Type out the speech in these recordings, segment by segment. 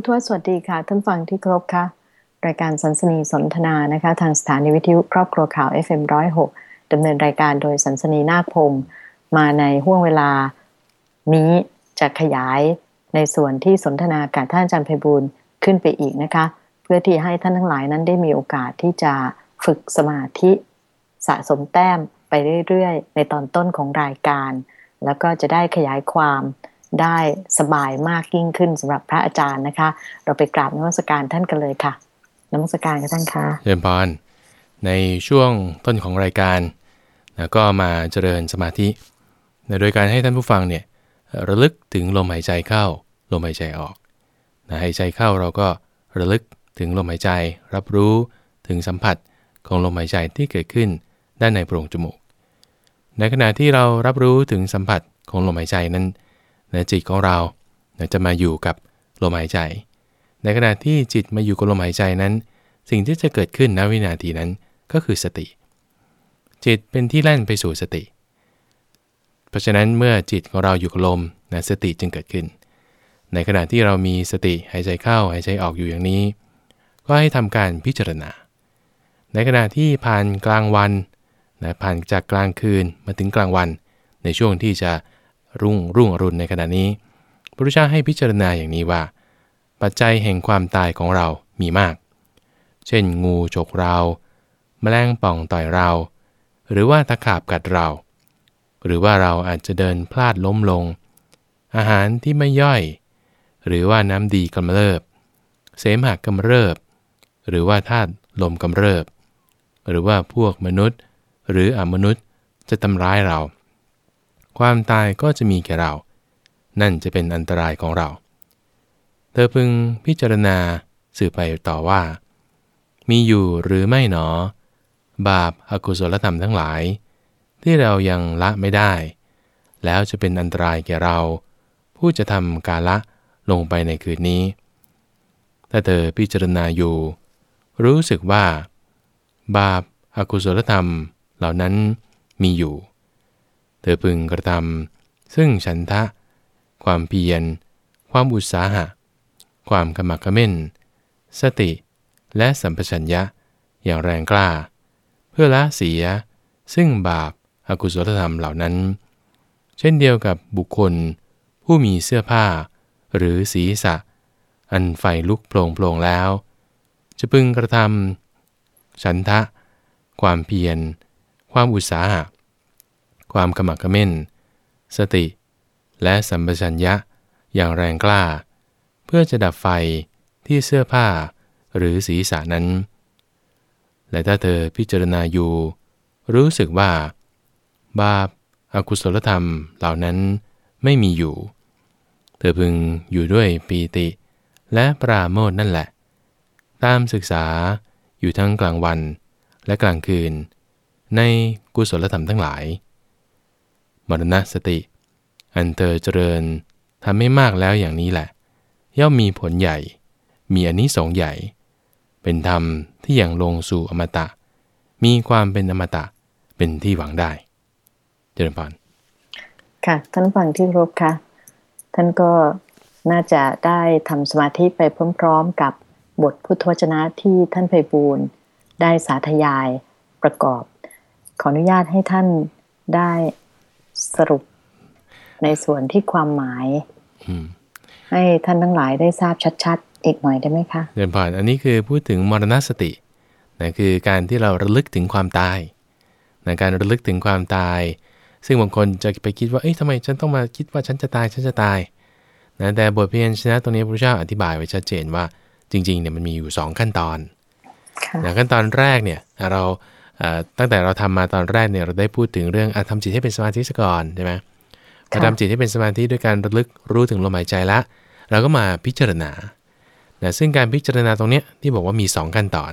คุณทวสวัสดีค่ะ ท่านฟังที่ครบค่ะ รายการสันสนีสนทนานะคะ ทางสถานีวิทยุครอบครัวข่าว FM106 ดำเนินรายการโดยสันสนีนาคพงศ์มาในห่วงเวลานี้จะขยายในส่วนที่สนทนากับท่านอาจารย์ไพบูลขึ้นไปอีกนะคะ เพื่อที่ให้ท่านทั้งหลายนั้นได้มีโอกาสที่จะฝึกสมาธิสะสมแต้มไปเรื่อยๆ ในตอนต้นของรายการ แล้วก็จะได้ขยายความ ได้สบายมากยิ่งขึ้นสำหรับพระอาจารย์นะคะ เราไปกราบนมัสการท่านกันเลยค่ะนมัสการกับท่านค่ะเจริญพรในช่วงต้นของรายการนะก็มาเจริญสมาธินะโดยการให้ท่านผู้ฟังเนี่ยระลึกถึงลมหายใจเข้าลมหายใจออกนะหายใจเข้าเราก็ระลึกถึงลมหายใจ รับรู้ถึงสัมผัสของลมหายใจที่เกิดขึ้นด้านในโพรงจมูก ในขณะที่เรารับรู้ถึงสัมผัสของลมหายใจนั้น นะจิตของเรานะจะมาอยู่กับลมหายใจ ในขณะที่จิตมาอยู่กับลมหายใจนั้น สิ่งที่จะเกิดขึ้นณวินาทีนั้นก็คือสติ จิตเป็นที่แล่นไปสู่สติ เพราะฉะนั้นเมื่อจิตของเราอยู่กับลมนะสติจึงเกิดขึ้น ในขณะที่เรามีสติหายใจเข้าหายใจออกอยู่อย่างนี้ ก็ให้ทำการพิจารณา ในขณะที่ผ่านกลางวันนะผ่านจากกลางคืนมาถึงกลางวัน ในช่วงที่จะ รุ่งรุ่งอรุณในขณะนี้ พระพุทธเจ้าให้พิจารณาอย่างนี้ว่า ปัจจัยแห่งความตายของเรามีมาก เช่น งูฉกเรา แมลงป่องต่อยเรา หรือว่าตะขาบกัดเรา หรือว่าเราอาจจะเดินพลาดล้มลง อาหารที่ไม่ย่อย หรือว่าน้ำดีกำเริบ เสมหะกำเริบ หรือว่าธาตุลมกำเริบ หรือว่าพวกมนุษย์ หรืออมนุษย์จะทำร้ายเรา ความตายก็จะมีแก่เรา นั่นจะเป็นอันตรายของเรา เธอพึงพิจารณาสืบไปต่อว่า มีอยู่หรือไม่หนอ บาปอากุศลธรรมทั้งหลาย ที่เรายังละไม่ได้ แล้วจะเป็นอันตรายแก่เรา ผู้จะทำกาละลงไปในคืนนี้ ถ้าเธอพิจารณาอยู่ รู้สึกว่า บาปอากุศลธรรมเหล่านั้นมีอยู่ ธอพึงกระทำซึ่งฉันทะ ความเพียร ความอุตสาหะ ความขมักขม้น สติ และสัมปชัญญะ อย่างแรงกล้า เพื่อละเสีย ซึ่งบาปอากุศลธรรมเหล่านั้น เช่นเดียวกับบุคคล ผู้มีเสื้อผ้า หรือศีรษะ อันไฟลุกโปร่งโปร่งแล้ว จะพึงกระทำฉันทะ ความเพียร ความอุตสาหะ ความขมักขม้น สติ และสัมปชัญญะอย่างแรงกล้า เพื่อจะดับไฟที่เสื้อผ้าหรือศีรษะนั้น และถ้าเธอพิจารณาอยู่ รู้สึกว่า บาปอากุศลธรรมเหล่านั้นไม่มีอยู่ เธอพึงอยู่ด้วยปีติ และปราโมทนั่นแหละ ตามศึกษาอยู่ทั้งกลางวันและกลางคืน ในกุศลธรรมทั้งหลาย มรณสติ อันเธอเจริญทำให้มากแล้วอย่างนี้แหละ ย่อมมีผลใหญ่ มีอนนิสงส์ใหญ่ เป็นธรรมที่อย่างลงสู่อมตะ มีความเป็นอมตะเป็นที่หวังได้ เจริญพรค่ะ ท่านฟังที่รบค่ะ ท่านก็น่าจะได้ทำสมาธิไปพร้อมๆกับบทพุทธวจนะที่ท่านไพบูลได้สาธยายประกอบ ขออนุญาตให้ท่านได้ สรุปในส่วนที่ความหมายให้ท่านทั้งหลายได้ทราบชัดๆ อีกหน่อยได้ไหมคะเดินผ่านอันนี้คือพูดถึงมรณสตินะคือการที่เราระลึกถึงความตายนะการระลึกถึงความตาย ซึ่งบางคนจะไปคิดว่าเอ๊ะทำไมฉันต้องมาคิดว่าฉันจะตายฉันจะตายนะแต่บทเพียนชนะตรงนี้พระเจ้าอธิบายไว้ชัดเจนว่าจริงๆเนี่ยมันมีอยู่ 2 ขั้นตอนนะขั้นตอนแรกเนี่ยเรา ตั้งแต่เราทำมาตอนแรกเนี่ยเราได้พูดถึงเรื่องอทำจิตให้เป็นสมาธิซะก่อนใช่ไหมพอทำจิตให้เป็นสมาธิด้วยการระลึกรู้ถึงลมหายใจละ เราก็มาพิจารณานะซึ่งการพิจารณาตรงนี้ที่บอกว่ามี 2 ขั้นตอน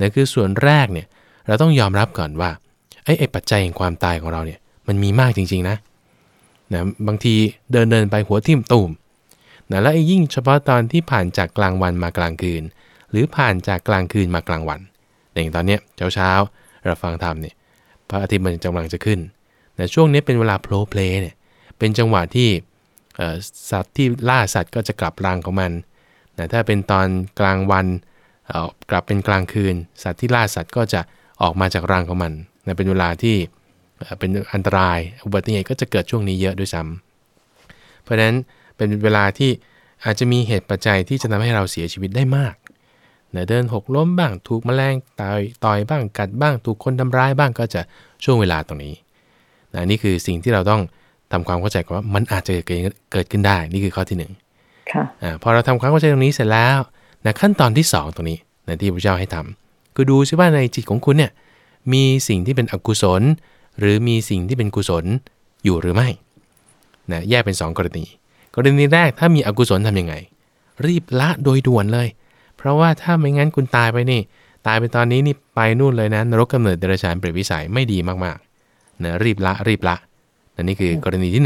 นะคือส่วนแรกเนี่ยเราต้องยอมรับก่อนว่าไอ้ไอ้ปัจจัยแห่งความตายของเราเนี่ยมันมีมากจริงๆนะนะบางทีเดินเดินไปหัวทิ่มตุ่มนะแล้วไอ้ยิ่งเฉพาะตอนที่ผ่านจากกลางวันมากลางคืน หรือผ่านจากกลางคืนมากลางวันอย่างตอนเนี้ยเช้าเช้า เราฟังธรรมเนี่ยพระอาทิตย์มันกำลังจะขึ้นแต่ช่วงนี้เป็นเวลาโผล่เพลเนี่ยเป็นจังหวะที่สัตว์ที่ล่าสัตว์ก็จะกลับรังของมันนะถ้าเป็นตอนกลางวันกลับเป็นกลางคืน สัตว์ที่ล่าสัตว์ก็จะออกมาจากรังของมันนะเป็นเวลาที่เป็นอันตรายอุบัติเหตุก็จะเกิดช่วงนี้เยอะด้วยซ้ำเพราะฉะนั้นเป็นเวลาที่อาจจะมีเหตุปัจจัยที่จะทำให้เราเสียชีวิตได้มาก นะเดินหกล้มบ้างถูกแมลงต่อยต่อยบ้างกัดบ้างถูกคนทำร้ายบ้างก็จะช่วงเวลาตรงนี้นะนี่คือสิ่งที่เราต้องทำความเข้าใจกันว่ามันอาจจะเกิดขึ้นได้นี่คือข้อที่1นึ่งพอเราทำความเข้าใจตรงนี้เสร็จแล้วนะขั้นตอนที่2ตรงนี้นะที่พระเจ้าให้ทำคือดูซิว่าในจิตของคุณเนี่ยมีสิ่งที่เป็นอกุศล หรือมีสิ่งที่เป็นกุศลอยู่หรือไม่นะแยกเป็น 2 กรณี กรณีแรกถ้ามีอกุศลทํำยังไง รีบละโดยด่วนเลยเพ ราะว่าถ้าไม่งั้นคุณตายไปนี่ ตายไปตอนนี้นี่ไปนู่นเลยนะนรกกำเนิดเดรัจฉานเปรตวิสัยไม่ดีมากๆนะรีบละรีบละนนี่คือกรณีที่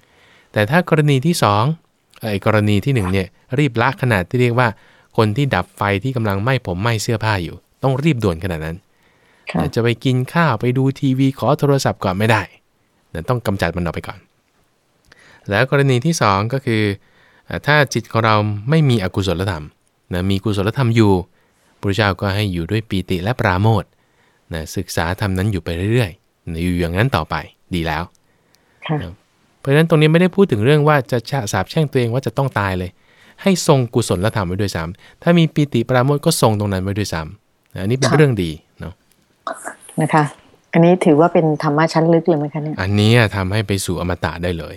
1 แต่ถ้ากรณีที่2ไอ้กรณีที่1เนี่ยรีบละขนาดที่เรียกว่า คนที่ดับไฟที่กำลังไหม้ผมไหม้เสื้อผ้าอยู่ ต้องรีบด่วนขนาดนั้นจะไปกินข้าวไปดูทีวีขอโทรศัพท์ก่อนไม่ได้ต้องกำจัดมันออกไปก่อน แล้วกรณีที่ 2 ก็คือ ถ้าจิตของเราไม่มีอกุศลธรรม นะมีกุศลธรรมอยู่พระเจ้าก็ให้อยู่ด้วยปีติและปราโมทนะศึกษาธรรมนั้นอยู่ไปเรื่อยๆนะอยู่อย่างนั้นต่อไปดีแล้วเพราะฉะนั้นตรงนี้ไม่ได้พูดถึงเรื่องว่าจะสาบแช่งตัวเองว่าจะต้องตายเลย ให้ทรงกุศลและธรรมไว้ด้วยซ้ำถ้ามีปีติปราโมทก็ทรงตรงนั้นไว้ด้วยซ้ำอันนี้เป็นเรื่องดีเนาะนะคะอันนี้ถือว่าเป็นธรรมะชั้นลึกเลยไหมคะเนี่ย อันนี้ทำให้ไปสู่อมตะได้เลย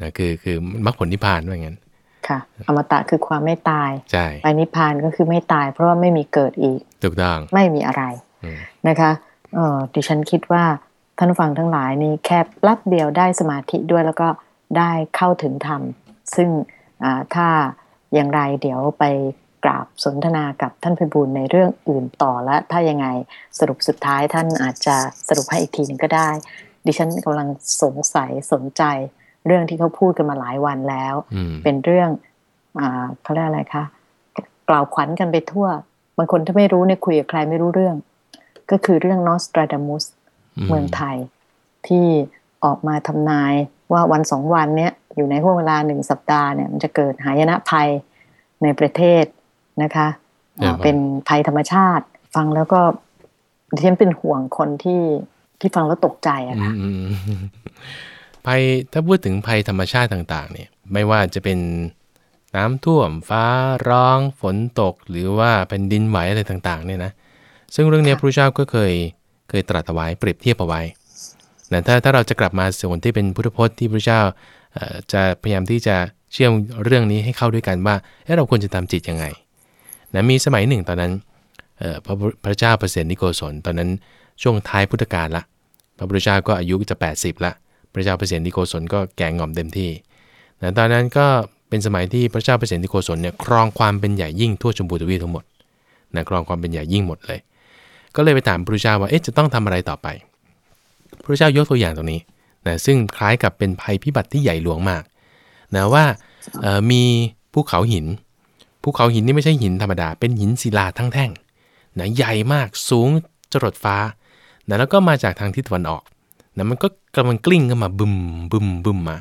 นะคือคือมรรคผลนิพพานว่างั้น ค่ะ อมตะคือความไม่ตายใช่ไปนิพพานก็คือไม่ตาย เพราะว่าไม่มีเกิดอีกถูกต้องไม่มีอะไรนะคะเออดิฉันคิดว่าท่านฟังทั้งหลายนี่แค่แป๊บเดียวได้สมาธิด้วยแล้วก็ได้เข้าถึงธรรม ซึ่งถ้าอย่างไรเดี๋ยวไปกราบสนทนากับท่านพิบูลในเรื่องอื่นต่อและถ้ายังไงสรุปสุดท้ายท่านอาจจะสรุปให้อีกทีนึงก็ได้ ดิฉันกำลังสงสัยสนใจ เรื่องที่เขาพูดกันมาหลายวันแล้ว เป็นเรื่องอเขาเรียกอะไรคะกล่าวขวัญกันไปทั่ว บางคนถ้าไม่รู้เนี่ยคุยกับใครไม่รู้เรื่อง ก็คือเรื่องนอสตราดามุสเมืองไทย ที่ออกมาทำนายว่าวันสองวันเนี้ยอยู่ในห่วงเวลาหนึ่งสัปดาห์เนี่ยมันจะเกิดหายนะภัยในประเทศนะคะเป็นภัยธรรมชาติ ฟังแล้วก็ดิฉันเป็นห่วงคนที่ที่ฟังแล้วตกใจอะค่ะ ภัยถ้าพูดถึงภัยธรรมชาติต่างๆเนี่ยไม่ว่าจะเป็นน้ำท่วมฟ้าร้องฝนตก หรือว่าแผ่นดินไหวอะไรต่างๆเนี่ยนะซึ่งเรื่องนี้พระเจ้าก็เคยเคยตรัสเอาไว้เปรียบเทียบเอาไว้นะถ้าถ้าเราจะกลับมาส่วนที่เป็นพุทธพจน์ที่พระเจ้าจะพยายามที่จะเชื่อมเรื่องนี้ให้เข้าด้วยกันว่าเราควรจะทำจิตยังไงนะมีสมัยหนึ่งตอนนั้นพระพระเจ้าเปรตนิโกศลตอนนั้นช่วงท้ายพุทธกาลละ พระพุทธเจ้าก็อายุจะ 80 ละ พระเจ้าเปรตนิโกศลก็แก่งอมเต็มที่นะตอนนั้นก็เป็นสมัยที่พระเจ้าเปรตนิโกศลเนี่ยครองความเป็นใหญ่ยิ่งทั่วชมพูทวีทั้งหมดนะครองความเป็นใหญ่ยิ่งหมดเลย ก็เลยไปถามพระเจ้าว่าเอ๊ะจะต้องทำอะไรต่อไป พระเจ้ายกตัวอย่างตรงนี้นะซึ่งคล้ายกับเป็นภัยพิบัติที่ใหญ่หลวงมากนะว่ามีภูเขาหินภูเขาหินนี่ไม่ใช่หินธรรมดา เป็นหินศิลาทั้งแท่งนะใหญ่มากสูงจรดฟ้านะแล้วก็มาจากทางทิศตะวันออก นะมันก็กำลังกลิ้งขึ้นมาบึมบึมบึมมา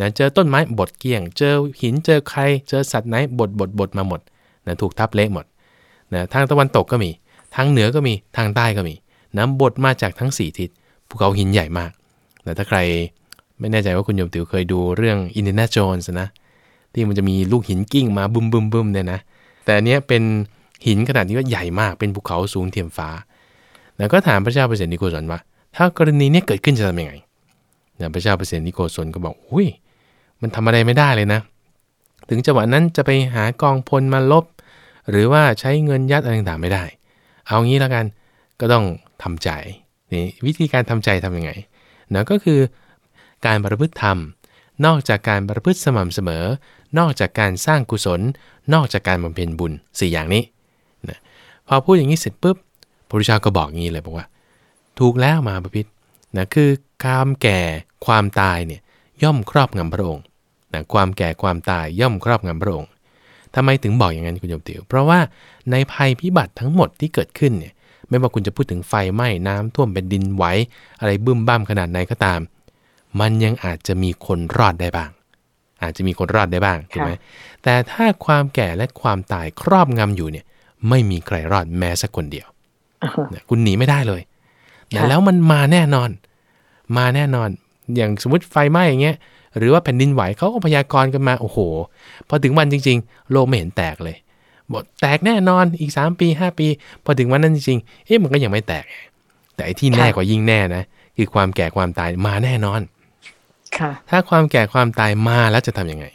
นะเจอต้นไม้บดเกี้ยง เจอหินเจอใคร เจอสัตว์ไหนบดบดบดมาหมดนะถูกทับเละหมดนะทางตะวันตกก็มี ทางเหนือก็มีทางใต้ก็มีน้ำบดมาจากทั้ง 4 ทิศภูเขาหินใหญ่มากแต่ถ้าใครไม่แน่ใจว่าคุณโยมติ๋วเคยดูเรื่องอินเดียนาโจนส์นะที่มันจะมีลูกหินกิ้งมาบึมบึมบึมเนี่ยนะแต่อันนี้เป็นหินขนาดนี้ว่าใหญ่มากเป็นภูเขาสูงเทียมฟ้า แล้วก็ถามพระเจ้าเปรตนิโกศลว่า ถ้ากรณีนี้เกิดขึ้นจะทำยังไงนะพระเจ้าเปรตนิโกศลก็บอกอุ้ยมันทำอะไรไม่ได้เลยนะ ถึงจังหวะนั้นจะไปหากองพลมาลบ หรือว่าใช้เงินยัดอะไรต่างๆไม่ได้ เอางี้แล้วกันก็ต้องทำใจนี่วิธีการทำใจทํำยังไงนะก็คือการประพฤติธรรม นอกจากการประพฤติสม่ำเสมอ นอกจากการสร้างกุศล นอกจากการบำเพ็ญบุญ 4 อย่างนี้นะพอพูดอย่างนี้เสร็จปุ๊บพระพุทธเจ้าก็บอกงี้เลยบอกว่า ถูกแล้วมาประพิษนะคือความแก่ความตายเนี่ยย่อมครอบงำพระองค์นะความแก่ความตายย่อมครอบงำพระองค์ทำไมถึงบอกอย่างนั้นคุณโยมติวเพราะว่าในภัยพิบัติทั้งหมดที่เกิดขึ้นเนี่ยไม่ว่าคุณจะพูดถึงไฟไหม้น้ำท่วมเป็นดินไหวอะไรบึ้มบ้ามขนาดไหนก็ตาม มันยังอาจจะมีคนรอดได้บ้าง อาจจะมีคนรอดได้บ้างถูกไหมแต่ถ้าความแก่และความตายครอบงำอยู่เนี่ย ไม่มีใครรอดแม้สักคนเดียวนะคุณหนีไม่ได้เลย นะแล้วมันมาแน่นอน มาแน่นอน อย่างสมมติไฟไหม้อย่างเงี้ย หรือว่าแผ่นดินไหวเขาก็พยากรณ์กันมา โอ้โห พอถึงวันจริง ๆ โลกไม่เห็นแตกเลยบอกแตกแน่นอน อีก 3 ปี 5 ปี พอถึงวันนั้นจริงๆ เอ๊ะมันก็ยังไม่แตก แต่ไอ้ที่แน่กว่ายิ่งแน่นะ คือความแก่ความตายมาแน่นอน ค่ะ ถ้าความแก่ความตายมาแล้วจะทํำยังไง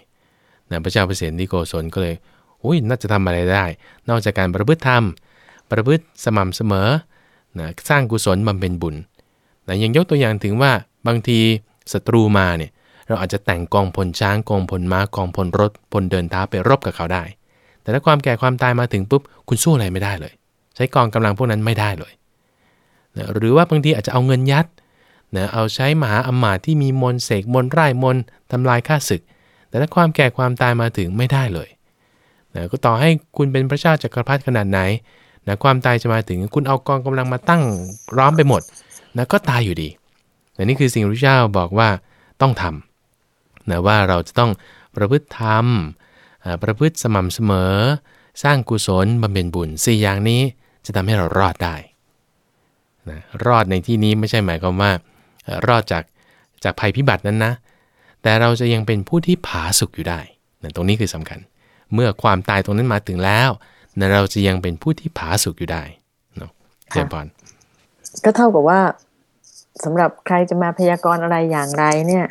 นะพระเจ้าเปรตที่โกศลก็เลยอุ้ยน่าจะทำอะไรได้ นอกจากการประพฤติธรรม ประพฤติสม่ำเสมอ นะสร้างกุศลบำเพ็ญบุญนะยังยกตัวอย่างถึงว่าบางทีศัตรูมาเนี่ยเราอาจจะแต่งกองพลช้างกองพลม้ากองพลรถพลเดินเท้าไปรบกับเขาได้ แต่ถ้าความแก่ความตายมาถึงปุ๊บคุณสู้อะไรไม่ได้เลย ใช้กองกำลังพวกนั้นไม่ได้เลยนะหรือว่าบางทีอาจจะเอาเงินยัดนะเอาใช้มหาอมาตย์ที่มีมนเสกมนไร่มนทำลายข้าศึก แต่ถ้าความแก่ความตายมาถึงไม่ได้เลยนะก็ต่อให้คุณเป็นพระเจ้าจักรพรรดิขนาดไหน นะความตายจะมาถึงคุณเอากองกำลังมาตั้งร้อมไปหมดนะก็ตายอยู่ดีนะนี่คือสิ่งที่พระเจ้าบอกว่าต้องทำนะว่าเราจะต้องประพฤติธรรมประพฤติสม่ำเสมอ สร้างกุศลบำเพ็ญบุญสี่อย่างนี้จะทำให้เรารอดได้นะรอดในที่นี้ไม่ใช่หมายความว่า รอดจากจากภัยพิบัตินั้นนะ แต่เราจะยังเป็นผู้ที่ผาสุกอยู่ได้นะตรงนี้คือสำคัญ เมื่อความตายตรงนั้นมาถึงแล้ว นะเราจะยังเป็นผู้ที่ผาสุกอยู่ได้เนาะเจริญพรก็เท่ากับว่าสำหรับใครจะมาพยากรณ์อะไรอย่างไรเนี่ย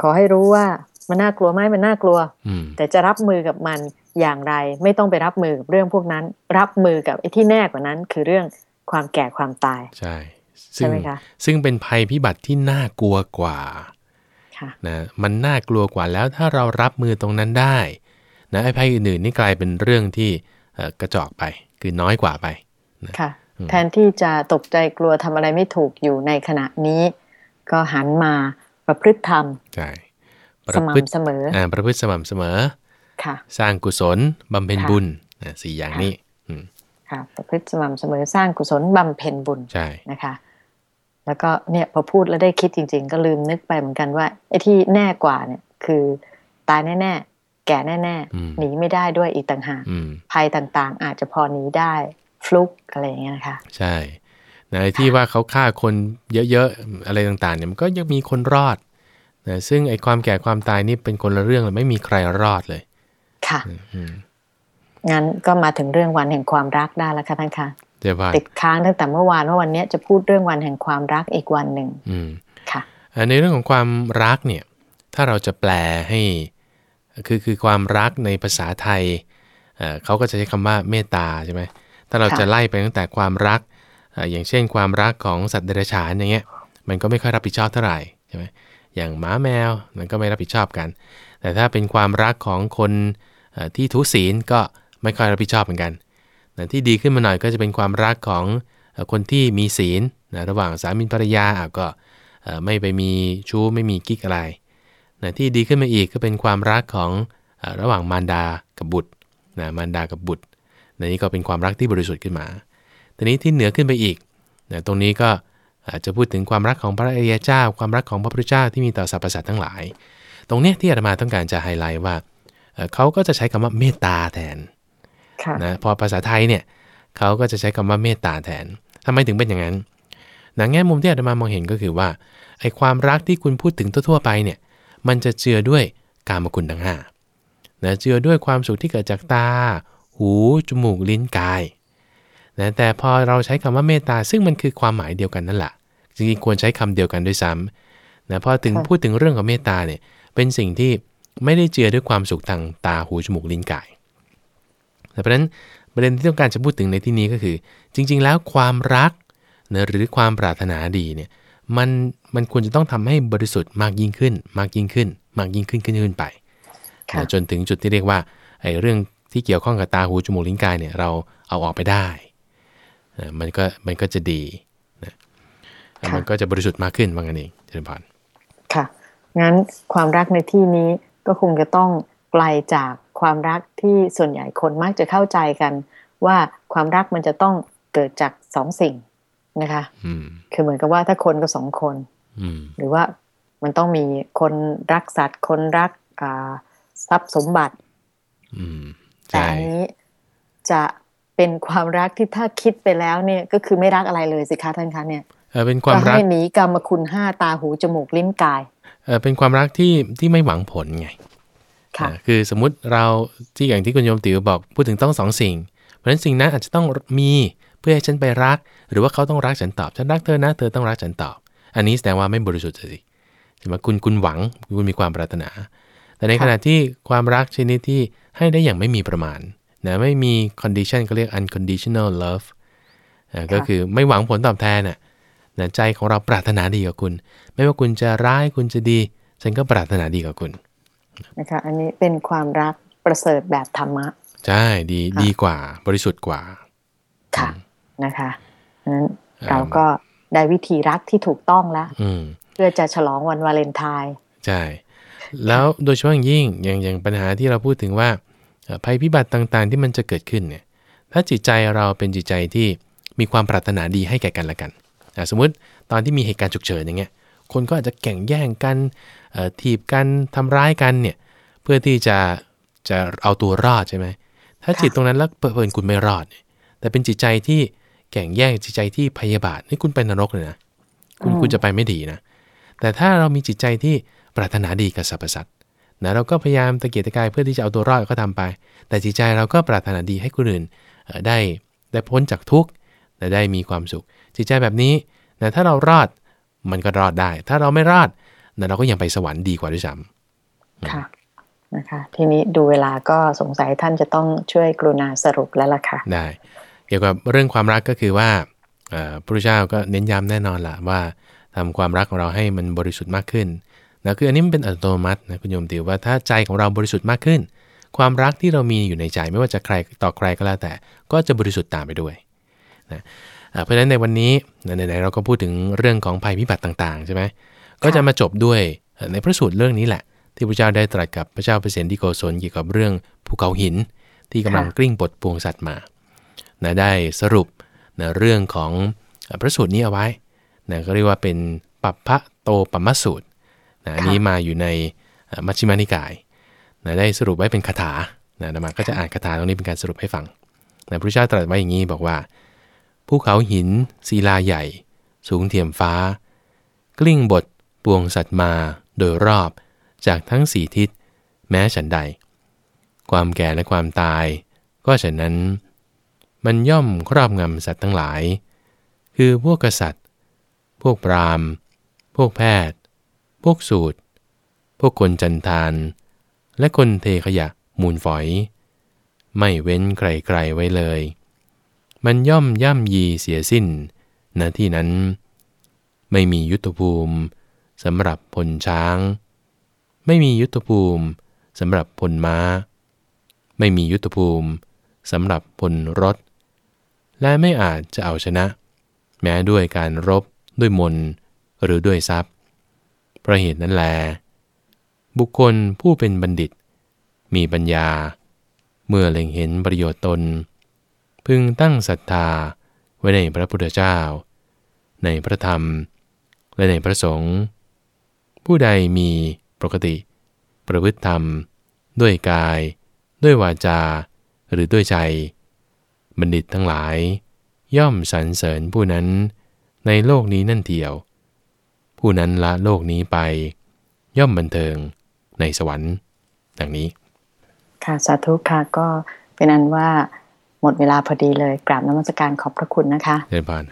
ขอให้รู้ว่ามันน่ากลัวไหมมันน่ากลัว แต่จะรับมือกับมันอย่างไร ไม่ต้องไปรับมือกับเรื่องพวกนั้น รับมือกับไอ้ที่แน่กว่านั้น คือเรื่องความแก่ความตาย ใช่ใช่ไหมคะซึ่งเป็นภัยพิบัติที่น่ากลัวกว่านะมันน่ากลัวกว่าแล้วถ้าเรารับมือตรงนั้นได้นะไอ้ภัยอื่นๆนี่กลายเป็นเรื่องที่ กระจอกไป คือน้อยกว่าไปค่ะ แทนที่จะตกใจกลัวทำอะไรไม่ถูกอยู่ในขณะนี้ ก็หันมาประพฤติธรรมใช่สม่ำเสมออ่าประพฤติสม่ำเสมอค่ะ สร้างกุศลบำเพ็ญบุญสี่อย่างนี้ค่ะประพฤติสม่ำเสมอสร้างกุศลบำเพ็ญบุญใช่นะคะ แล้วก็เนี่ยพอพูดแล้วได้คิดจริง ๆ ก็ลืมนึกไปเหมือนกันว่าไอ้ที่แน่กว่าเนี่ย คือตายแน่ๆ แก่แน่ๆหนีไม่ได้ด้วยอีกต่างหากภัยต่างๆ อาจจะพอหนีได้ฟลุกอะไรอย่างเงี้ยนะคะใช่ในที่ว่าเขาฆ่าคนเยอะๆอะไรต่างๆเนี่ยมันก็ยังมีคนรอดนะซึ่งไอ้ความแก่ความตายนี่เป็นคนละเรื่องเลยไม่มีใครรอดเลย ค่ะงั้นก็มาถึงเรื่องวันแห่งความรักได้แล้วค่ะท่านคะติดค้างตั้งแต่เมื่อวานว่าวันนี้จะพูดเรื่องวันแห่งความรักอีกวันหนึ่งค่ะในเรื่องของความรักเนี่ย ถ้าเราจะแปลให้ คือคือความรักในภาษาไทยเขาก็จะใช้คำว่าเมตตาใช่ไหมถ้าเราจะไล่ไปตั้งแต่ความรักอย่างเช่นความรักของสัตว์เดรัจฉานอย่างเงี้ยมันก็ไม่ค่อยรับผิดชอบเท่าไหร่ใช่ไหมอย่างหมาแมวมันก็ไม่รับผิดชอบกัน แต่ถ้าเป็นความรักของคนที่ทุศีลก็ไม่ค่อยรับผิดชอบเหมือนกันนะที่ดีขึ้นมาหน่อยก็จะเป็นความรักของคนที่มีศีลนะระหว่างสามีภรรยาก็ไม่ไปมีชู้ไม่มีกิ๊กอะไร นะที่ดีขึ้นมาอีกก็เป็นความรักของระหว่างมารดากับบุตรนะมารดากับบุตรนะนี่ก็เป็นความรักที่บริสุทธิ์ขึ้นมา ทีนี้ที่เหนือขึ้นไปอีกนะตรงนี้ก็อาจจะพูดถึงความรักของพระอริยเจ้า ความรักของพระพุทธเจ้าที่มีต่อสรรพสัตว์ทั้งหลาย ตรงนี้ที่อาตมาต้องการจะไฮไลท์ว่าเขาก็จะใช้คำว่าเมตตาแทนนะพอภาษาไทยเนี่ยเขาก็จะใช้คำว่าเมตตาแทนทำไมถึงเป็นอย่างนั้นนแง่มุมที่อาตมามองเห็นก็คือว่าไอ้ความรักที่คุณพูดถึงทั่วๆไปเนี่ย มันจะเจือด้วยกามคุณทั้งห้านะเจือด้วยความสุขที่เกิดจากตา หู จมูก ลิ้น กายนะแต่พอเราใช้คำว่าเมตตาซึ่งมันคือความหมายเดียวกันนั่นแหละจริงๆควรใช้คำเดียวกันด้วยซ้ำนะพอถึงพูดถึงเรื่องของเมตตาเนี่ยเป็นสิ่งที่ไม่ได้เจือด้วยความสุขทางตาหูจมูกลิ้นกายเพราะฉะนั้นประเด็นที่ต้องการจะพูดถึงในที่นี้ก็คือ จริง ๆ แล้วความรักนะหรือความปรารถนาดีเนี่ย มันมันควรจะต้องทำให้บริสุทธิ์มากยิ่งขึ้น มากยิ่งขึ้น มากยิ่งขึ้นขึ้นขึ้นไปนะจนถึงจุดที่เรียกว่าไอ้เรื่องที่เกี่ยวข้องกับตาหูจมูกลิ้นกายเนี่ยเราเอาออกไปได้มันก็มันก็จะดีนะมันก็จะบริสุทธิ์มากขึ้นว่างั้นเองเจริญพรค่ะ งั้นความรักในที่นี้ก็คงจะต้องไกลจากความรักที่ส่วนใหญ่คนมักจะเข้าใจกัน ว่าความรักมันจะต้องเกิดจากสองสิ่ง นะคะคือเหมือนกับว่าถ้าคนก็สองคนหรือว่ามันต้องมีคนรักสัตว์คนรักทรัพย์สมบัติอืมแต่ใช่อันนี้จะเป็นความรักที่ถ้าคิดไปแล้วเนี่ยก็คือไม่รักอะไรเลยสิคะท่านคะเนี่ยเออเป็นความก็รักให้หนีกรรมคุณห้าตาหูจมูกลิ้นกายเออเป็นความรักที่ที่ไม่หวังผลไงค่ะอ่าคือสมมุติเราที่อย่างที่คุณโยมติ๋วบอกพูดถึงต้องสองสิ่ง เพราะฉะนั้นสิ่งนั้นอาจจะต้องมีเพื่อให้ฉันไปรัก หรือว่าเขาต้องรักฉันตอบ ฉันรักเธอนะ เธอต้องรักฉันตอบ อันนี้แสดงว่าไม่บริสุทธิ์สิใช่ไหมคุณคุณหวังคุณมีความปรารถนา แต่ในขณะที่ความรักชนิดที่ให้ได้อย่างไม่มีประมาณนะไม่มี condition ก็เรียก unconditional love อ่าก็คือไม่หวังผลตอบแทนน่ะนะใจของเราปรารถนาดีกับคุณ ไม่ว่าคุณจะร้ายคุณจะดี ฉันก็ปรารถนาดีกับคุณนะคะอันนี้เป็นความรักประเสริฐแบบธรรมะ ใช่ดีค่ะดีกว่าบริสุทธิ์กว่า ค่ะ นะคะนั้นอ่าเราก็ได้วิธีรักที่ถูกต้องแล้วอืมเพื่อจะฉลองวันวาเลนไทน์ใช่แล้วโดยเฉพาะอย่างยิ่งอย่างอย่างปัญหาที่เราพูดถึงว่าเอ่อภัยพิบัติต่างๆ ที่มันจะเกิดขึ้นเนี่ย ถ้าจิตใจเราเป็นจิตใจที่มีความปรารถนาดีให้แก่กันและกันอะสมมุติตอนที่มีเหตุการณ์ฉุกเฉินอย่างเงี้ย คนก็อาจจะแข่งแย่งกันเอ่อถีบกันทำร้ายกันเนี่ยเพื่อที่จะจะเอาตัวรอดใช่ไหมถ้าค่ะจิตตรงนั้นแล้วเปิดคุณไม่รอดเนี่ยแต่เป็นจิตใจที่ แข่งแย่งจิตใจที่พยาบาทนี่คุณไปนรกเลยนะคุณคุณจะไปไม่ดีนะ แต่ถ้าเรามีจิตใจที่ปรารถนาดีกับสรรพสัตว์นะเราก็พยายามตะเกียกตะกายเพื่อที่จะเอาตัวรอดก็ทำไป แต่จิตใจเราก็ปรารถนาดีให้คนอื่นเอ่อได้ได้พ้นจากทุกข์และได้มีความสุข จิตใจแบบนี้นะถ้าเรารอดมันก็รอดได้ ถ้าเราไม่รอดนะเราก็ยังไปสวรรค์ดีกว่าด้วยซ้ค่ะนะคะทีนี้ดูเวลาก็สงสัยท่านจะต้องช่วยกรุณาสรุปแล้วล่ะค่ะำได้ เกี่ยวกับเรื่องความรักก็คือว่าเอ่อพระพุทธเจ้าก็เน้นย้ำแน่นอนละว่าทำความรักของเราให้มันบริสุทธิ์มากขึ้นนะคืออันนี้มันเป็นอัตโนมัตินะคุณโยมติวว่าถ้าใจของเราบริสุทธิ์มากขึ้น ความรักที่เรามีอยู่ในใจไม่ว่าจะใครต่อใครก็แล้วแต่ ก็จะบริสุทธิ์ตามไปด้วยนะอ่าเพราะฉะนั้นในวันนี้ไหนๆเราก็พูดถึงเรื่องของภัยพิบัติต่างๆใช่ไหมก็จะมาจบด้วยเอ่อในพระสูตรเรื่องนี้แหละ ที่พระเจ้าได้ตรัสกับพระเจ้าเปรตที่โกศลเกี่ยวกับเรื่องภูเขาหิน ที่กำลังค่ะกลิ้งปลดปวงสัตว์มา นะได้สรุปนะเรื่องของเอ่อพระสูตรนี้เอาไว้นะก็เรียกว่าเป็นปัปพะโตปัมมสูตรนะอันนี้มาอยู่ในเอ่อมัชฌิมานิกายนะได้สรุปไว้เป็นคาถานะอาตมาก็จะอ่านคาถาตรงนี้เป็นการสรุปให้ฟังนะพระเจ้าตรัสไว้อย่างนี้บอกว่า ภูเขาหินศิลาใหญ่ สูงเทียมฟ้า กลิ้งบทปวงสัตว์มาโดยรอบจากทั้งสี่ทิศ แม้ฉันใด ความแก่และความตาย ก็ฉะนั้น มันย่อมครอบงำสัตว์ทั้งหลาย คือพวกกษัตริย์ พวกพราหมณ์ พวกแพทย์ พวกสูตร พวกคนจันทาน และคนเทขยะมูลฝอย ไม่เว้นใครๆไว้เลย มันย่อมย่ำยีเสียสิ้นณที่นั้น ไม่มียุทธภูมิสำหรับพลช้าง ไม่มียุทธภูมิสำหรับพลม้า ไม่มียุทธภูมิสำหรับพลรถ และไม่อาจจะเอาชนะ แม้ด้วยการรบด้วยมนหรือด้วยทรัพย์เพราะเหตุนั้นแล บุคคลผู้เป็นบัณฑิต มีปัญญา เมื่อเล็งเห็นประโยชน์ตน พึงตั้งศรัทธาไว้ในพระพุทธเจ้า ในพระธรรม และในพระสงฆ์ผู้ใดมีปกติ ประพฤติธรรม ด้วยกาย ด้วยวาจา หรือด้วยใจ บัณฑิตทั้งหลาย ย่อมสรรเสริญผู้นั้นในโลกนี้นั่นเดียว ผู้นั้นละโลกนี้ไป ย่อมบันเทิงในสวรรค์ ดังนี้ ค่ะสาธุค่ะก็เป็นอันว่าหมดเวลาพอดีเลยกราบนมัสการขอบพระคุณนะคะเดินผ่าน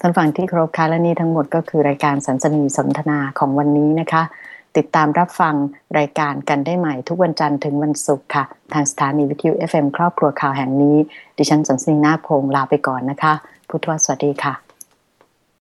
ท่านฟังที่เคารพค่ะและนี่ทั้งหมดก็คือรายการสันสนีสนทนาของวันนี้นะคะ ติดตามรับฟังรายการกันได้ใหม่ ทุกวันจันทร์ถึงวันศุกร์ค่ะ ทางสถานีวิทยุ FM ครอบครัวข่าวแห่งนี้ ดิฉันสันสนีนาคพงศ์ลาไปก่อนนะคะ พุทธวสวัสดีค่ะ